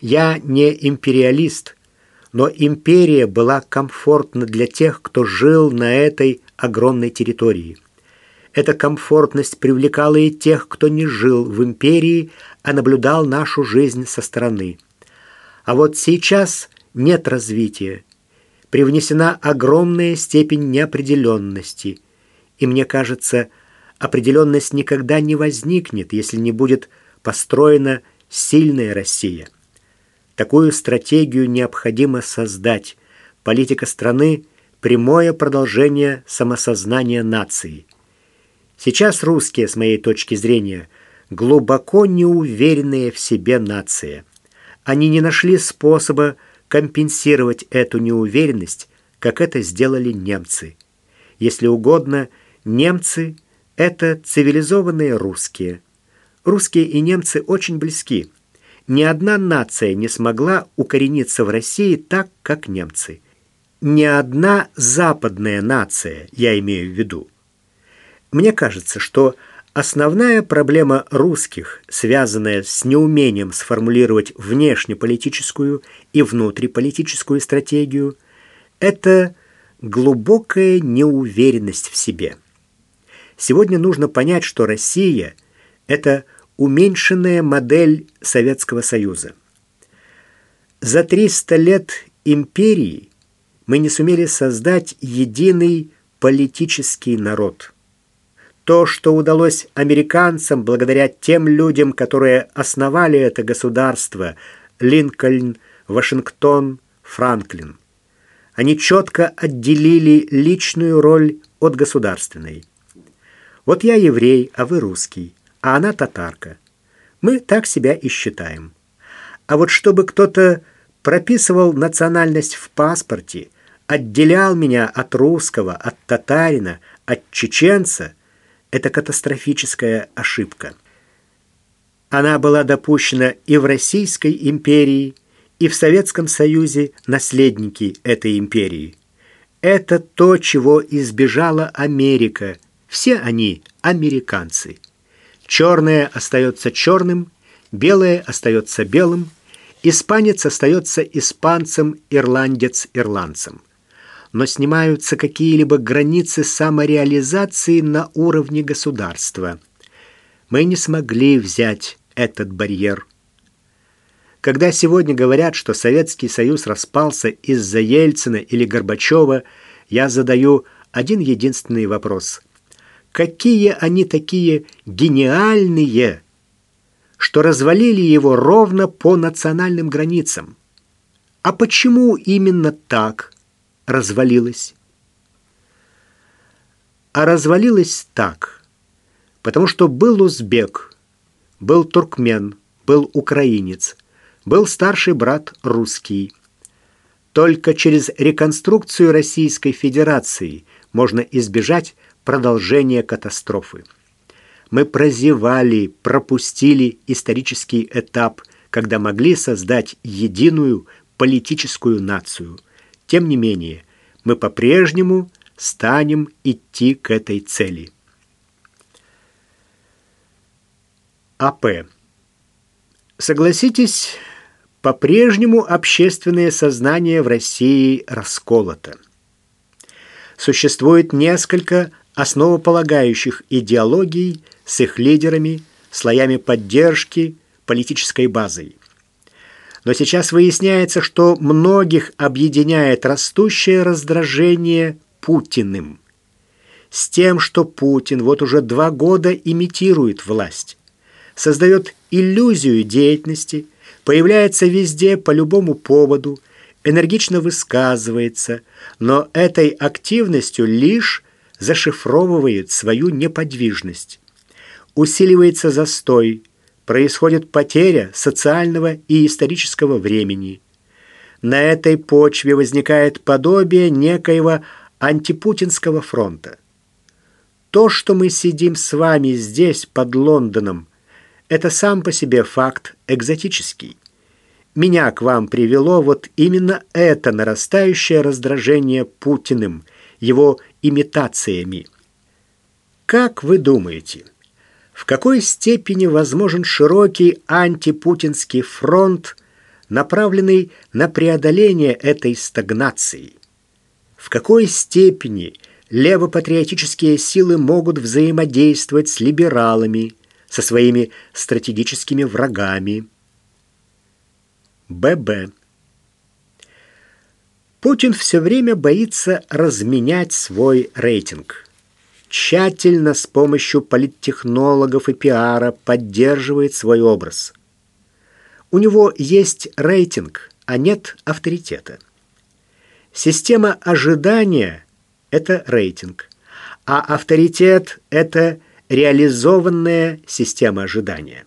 Я не империалист, но империя была комфортна для тех, кто жил на этой огромной территории. Эта комфортность привлекала и тех, кто не жил в империи, а наблюдал нашу жизнь со стороны. А вот сейчас нет развития. Привнесена огромная степень неопределенности. И мне кажется, определенность никогда не возникнет, если не будет построена сильная Россия. Такую стратегию необходимо создать. Политика страны – прямое продолжение самосознания нации. Сейчас русские, с моей точки зрения, глубоко неуверенные в себе нация. Они не нашли способа компенсировать эту неуверенность, как это сделали немцы. Если угодно, немцы – это цивилизованные русские. Русские и немцы очень близки – ни одна нация не смогла укорениться в России так, как немцы. Ни одна западная нация, я имею в виду. Мне кажется, что основная проблема русских, связанная с неумением сформулировать внешнеполитическую и внутриполитическую стратегию, это глубокая неуверенность в себе. Сегодня нужно понять, что Россия – это – уменьшенная модель Советского Союза. За 300 лет империи мы не сумели создать единый политический народ. То, что удалось американцам благодаря тем людям, которые основали это государство, Линкольн, Вашингтон, Франклин. Они четко отделили личную роль от государственной. Вот я еврей, а вы русский а она татарка. Мы так себя и считаем. А вот чтобы кто-то прописывал национальность в паспорте, отделял меня от русского, от татарина, от чеченца, это катастрофическая ошибка. Она была допущена и в Российской империи, и в Советском Союзе наследники этой империи. Это то, чего избежала Америка. Все они американцы. Черное остается черным, белое остается белым, испанец остается испанцем, ирландец – ирландцем. Но снимаются какие-либо границы самореализации на уровне государства. Мы не смогли взять этот барьер. Когда сегодня говорят, что Советский Союз распался из-за Ельцина или Горбачева, я задаю один единственный вопрос – какие они такие гениальные, что развалили его ровно по национальным границам. А почему именно так развалилось? А развалилось так, потому что был узбек, был туркмен, был украинец, был старший брат русский. Только через реконструкцию Российской Федерации можно избежать продолжение катастрофы. Мы прозевали, пропустили исторический этап, когда могли создать единую политическую нацию. Тем не менее, мы по-прежнему станем идти к этой цели. АП. Согласитесь, по-прежнему общественное сознание в России расколото. Существует несколько основополагающих идеологий с их лидерами, слоями поддержки, политической базой. Но сейчас выясняется, что многих объединяет растущее раздражение Путиным. С тем, что Путин вот уже два года имитирует власть, создает иллюзию деятельности, появляется везде по любому поводу, энергично высказывается, но этой активностью лишь зашифровывает свою неподвижность. Усиливается застой, происходит потеря социального и исторического времени. На этой почве возникает подобие некоего антипутинского фронта. То, что мы сидим с вами здесь, под Лондоном, это сам по себе факт экзотический. Меня к вам привело вот именно это нарастающее раздражение Путиным, его имитациями. Как вы думаете, в какой степени возможен широкий антипутинский фронт направленный на преодоление этой стагнации. В какой степени левопатриотические силы могут взаимодействовать с либералами, со своими стратегическими врагами? ББ. Путин все время боится разменять свой рейтинг. Тщательно с помощью политтехнологов и пиара поддерживает свой образ. У него есть рейтинг, а нет авторитета. Система ожидания – это рейтинг, а авторитет – это реализованная система ожидания.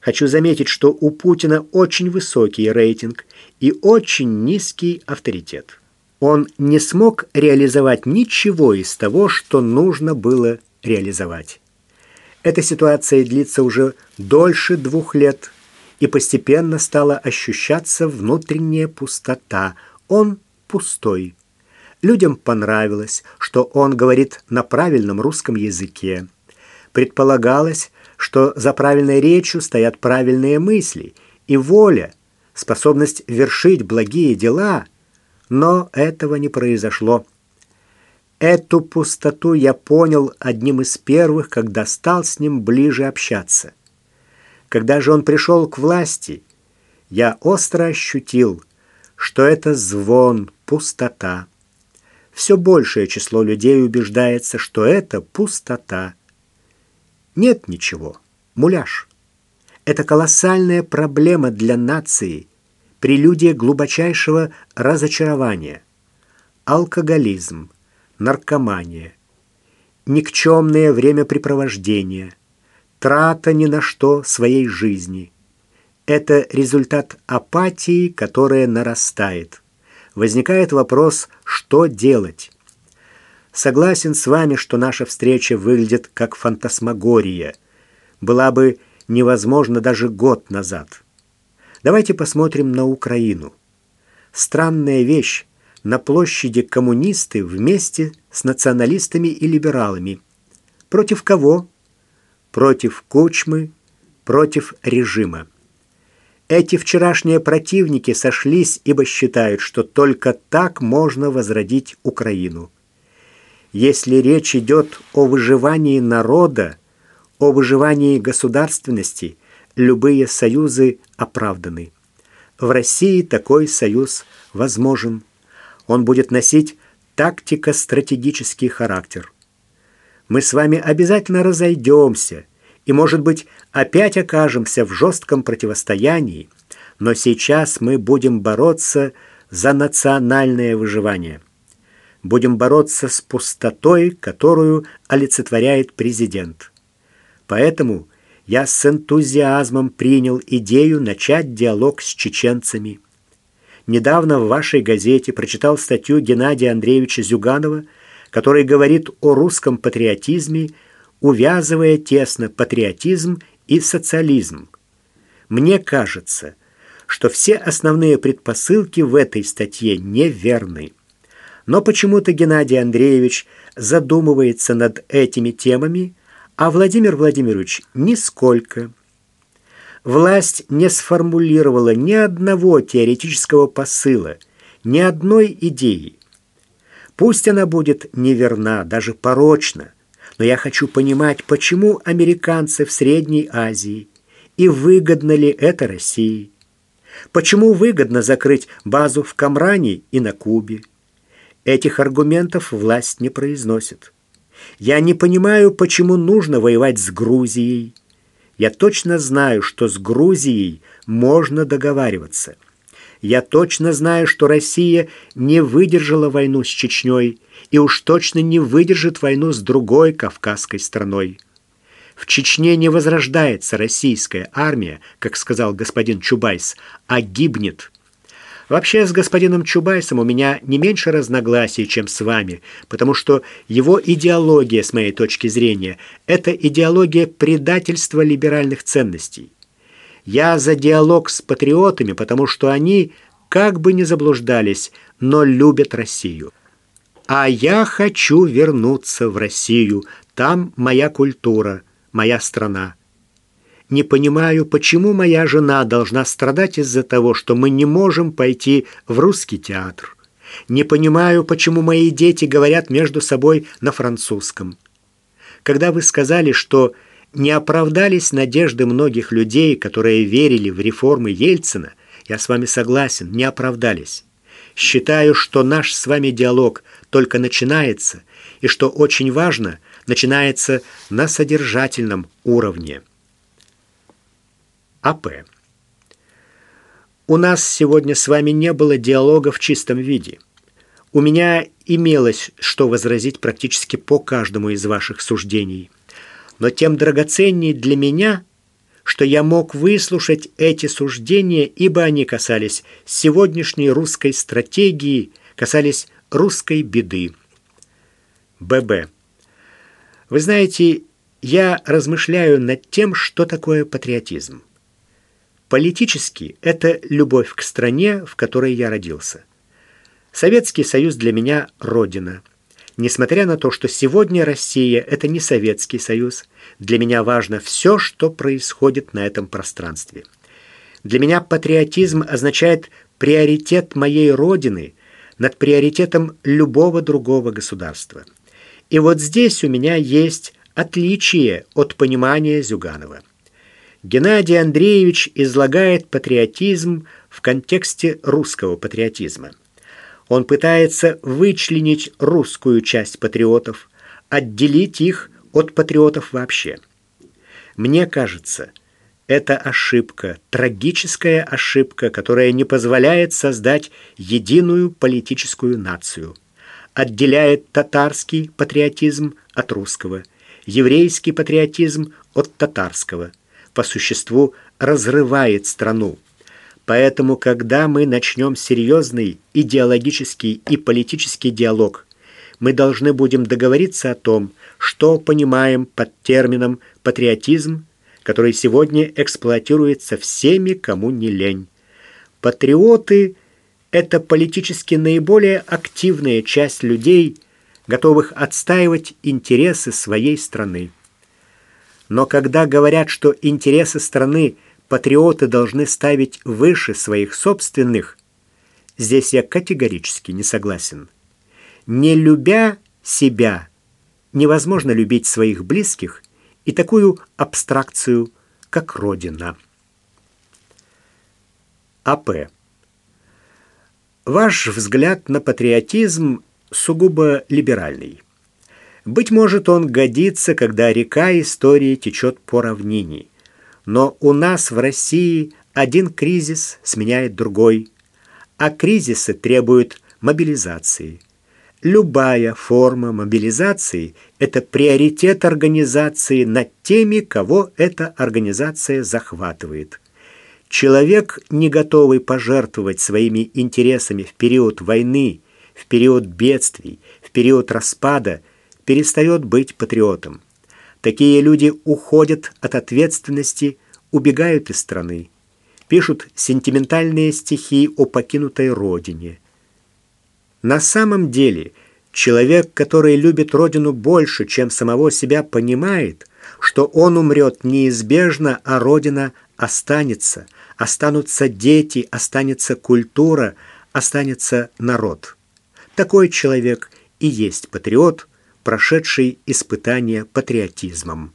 Хочу заметить, что у Путина очень высокий рейтинг и очень низкий авторитет. Он не смог реализовать ничего из того, что нужно было реализовать. Эта ситуация длится уже дольше двух лет, и постепенно стала ощущаться внутренняя пустота. Он пустой. Людям понравилось, что он говорит на правильном русском языке. Предполагалось, что за правильной речью стоят правильные мысли и воля, способность вершить благие дела, но этого не произошло. Эту пустоту я понял одним из первых, когда стал с ним ближе общаться. Когда же он пришел к власти, я остро ощутил, что это звон, пустота. Все большее число людей убеждается, что это пустота. Нет ничего. Муляж. Это колоссальная проблема для нации, прелюдия глубочайшего разочарования. Алкоголизм, наркомания, никчемное времяпрепровождение, трата ни на что своей жизни. Это результат апатии, которая нарастает. Возникает вопрос, что делать? Согласен с вами, что наша встреча выглядит как фантасмагория. Была бы невозможна даже год назад. Давайте посмотрим на Украину. Странная вещь. На площади коммунисты вместе с националистами и либералами. Против кого? Против Кучмы, против режима. Эти вчерашние противники сошлись, ибо считают, что только так можно возродить Украину. Если речь идет о выживании народа, о выживании государственности, любые союзы оправданы. В России такой союз возможен. Он будет носить тактико-стратегический характер. Мы с вами обязательно разойдемся и, может быть, опять окажемся в жестком противостоянии, но сейчас мы будем бороться за национальное выживание будем бороться с пустотой, которую олицетворяет президент. Поэтому я с энтузиазмом принял идею начать диалог с чеченцами. Недавно в вашей газете прочитал статью Геннадия Андреевича Зюганова, который говорит о русском патриотизме, увязывая тесно патриотизм и социализм. Мне кажется, что все основные предпосылки в этой статье неверны. Но почему-то Геннадий Андреевич задумывается над этими темами, а Владимир Владимирович нисколько. Власть не сформулировала ни одного теоретического посыла, ни одной идеи. Пусть она будет неверна, даже порочна, но я хочу понимать, почему американцы в Средней Азии и выгодно ли это России. Почему выгодно закрыть базу в Камране и на Кубе? Этих аргументов власть не произносит. Я не понимаю, почему нужно воевать с Грузией. Я точно знаю, что с Грузией можно договариваться. Я точно знаю, что Россия не выдержала войну с Чечней и уж точно не выдержит войну с другой кавказской страной. В Чечне не возрождается российская армия, как сказал господин Чубайс, а гибнет. Вообще с господином Чубайсом у меня не меньше разногласий, чем с вами, потому что его идеология, с моей точки зрения, это идеология предательства либеральных ценностей. Я за диалог с патриотами, потому что они, как бы ни заблуждались, но любят Россию. А я хочу вернуться в Россию. Там моя культура, моя страна. Не понимаю, почему моя жена должна страдать из-за того, что мы не можем пойти в русский театр. Не понимаю, почему мои дети говорят между собой на французском. Когда вы сказали, что не оправдались надежды многих людей, которые верили в реформы Ельцина, я с вами согласен, не оправдались. Считаю, что наш с вами диалог только начинается, и что очень важно, начинается на содержательном уровне. АП. У нас сегодня с вами не было диалога в чистом виде. У меня имелось что возразить практически по каждому из ваших суждений. Но тем драгоценнее для меня, что я мог выслушать эти суждения, ибо они касались сегодняшней русской стратегии, касались русской беды. ББ. Вы знаете, я размышляю над тем, что такое патриотизм. Политически это любовь к стране, в которой я родился. Советский Союз для меня – родина. Несмотря на то, что сегодня Россия – это не Советский Союз, для меня важно все, что происходит на этом пространстве. Для меня патриотизм означает приоритет моей родины над приоритетом любого другого государства. И вот здесь у меня есть отличие от понимания Зюганова. Геннадий Андреевич излагает патриотизм в контексте русского патриотизма. Он пытается вычленить русскую часть патриотов, отделить их от патриотов вообще. Мне кажется, это ошибка, трагическая ошибка, которая не позволяет создать единую политическую нацию. Отделяет татарский патриотизм от русского, еврейский патриотизм от татарского. По существу разрывает страну. Поэтому, когда мы начнем серьезный идеологический и политический диалог, мы должны будем договориться о том, что понимаем под термином патриотизм, который сегодня эксплуатируется всеми, кому не лень. Патриоты – это политически наиболее активная часть людей, готовых отстаивать интересы своей страны. Но когда говорят, что интересы страны – патриоты должны ставить выше своих собственных, здесь я категорически не согласен. Не любя себя, невозможно любить своих близких и такую абстракцию, как Родина. АП. Ваш взгляд на патриотизм сугубо либеральный. Быть может, он годится, когда река истории течет по равнине. Но у нас в России один кризис сменяет другой, а кризисы требуют мобилизации. Любая форма мобилизации – это приоритет организации над теми, кого эта организация захватывает. Человек, не готовый пожертвовать своими интересами в период войны, в период бедствий, в период распада, перестает быть патриотом. Такие люди уходят от ответственности, убегают из страны, пишут сентиментальные стихи о покинутой родине. На самом деле, человек, который любит родину больше, чем самого себя, понимает, что он умрет неизбежно, а родина останется, останутся дети, останется культура, останется народ. Такой человек и есть патриот – прошедший испытание патриотизмом.